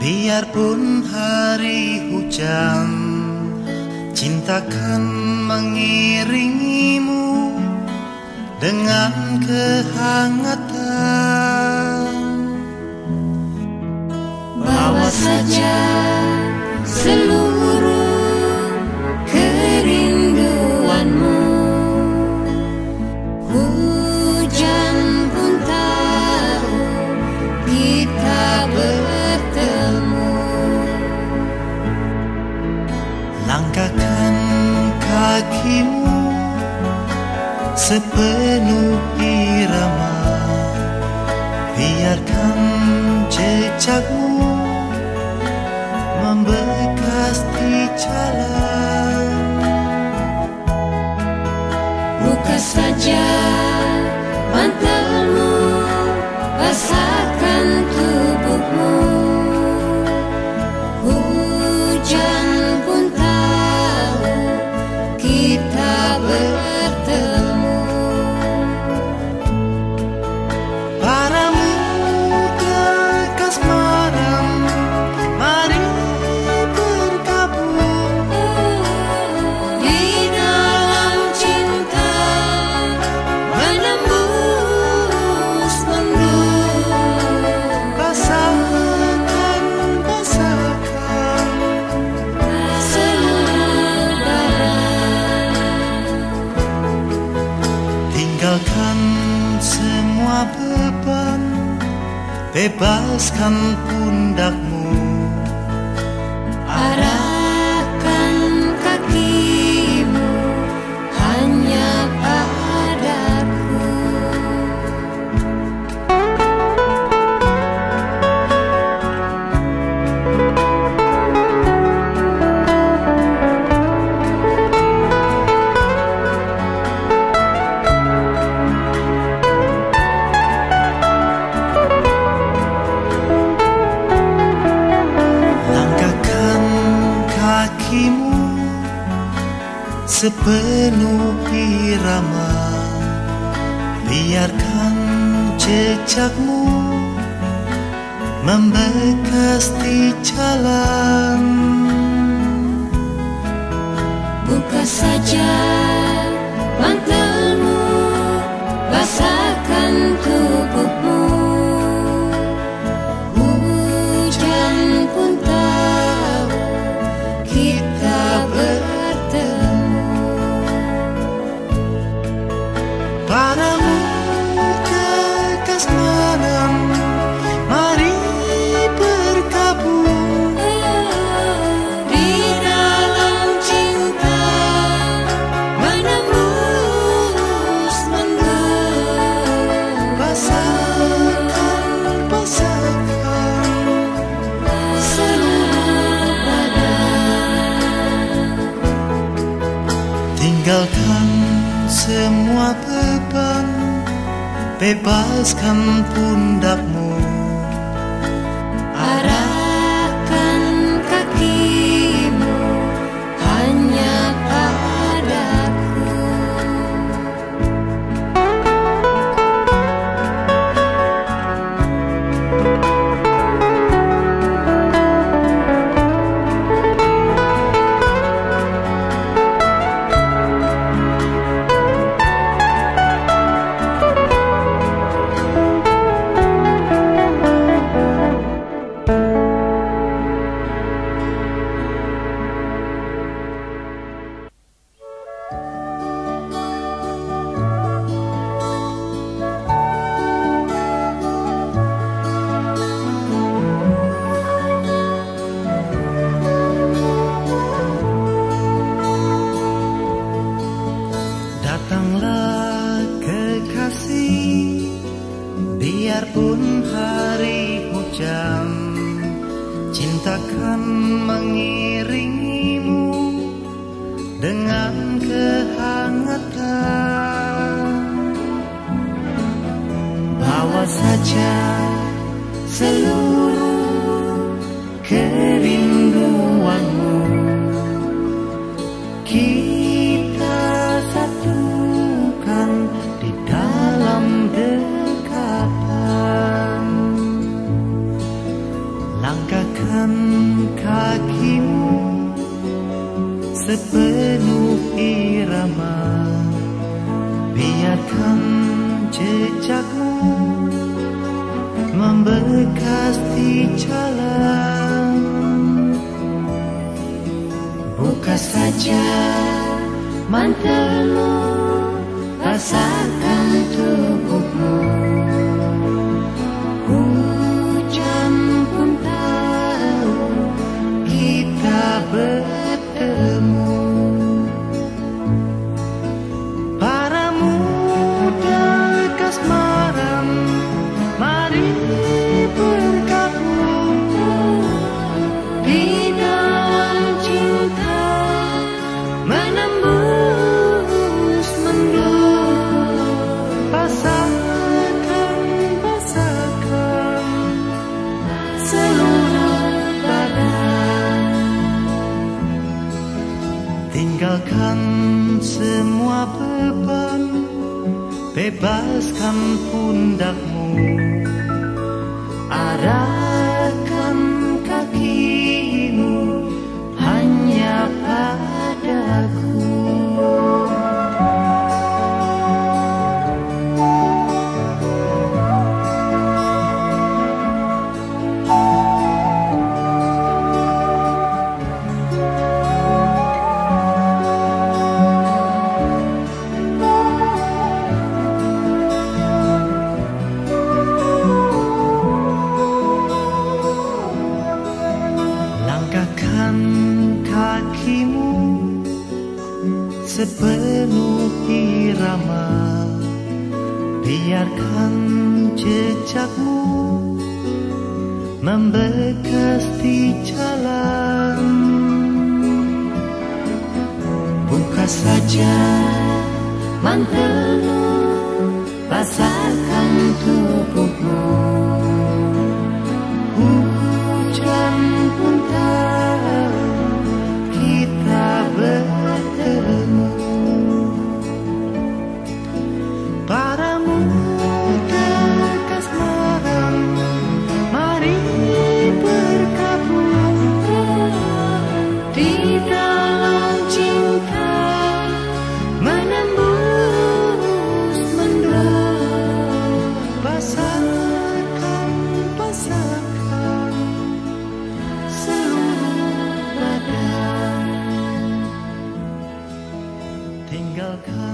Biarpun hari hujan Cintakan mengiringimu Dengan kehangatan. Bawa saja Sepenuh irama. Biarkan jejakmu Bebaskan pundakmu Sepenuh irama. Biarkan jejakmu Membekas di jalan. Buka saja Padamu kekas malam Mari bergabung Di dalam cinta menembus mendung Basahkan, basahkan seluruh badan Tinggalkan semua beban. Bebaskan pundakmu Cintakan mengiringimu Dengan kehangatan. Bawa saja seluruh kerinduanmu sepenuh irama. Biarkan jejakmu membekas di jalan. Buka saja mantelmu rasakan tubuhmu tinggalkan semua beban bebaskan pundakmu. Arahkan Langkahkan kakimu sepenuh irama. Biarkan jejakmu membekas di jalan. Buka saja mantelmu badan Tinggalkan